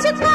to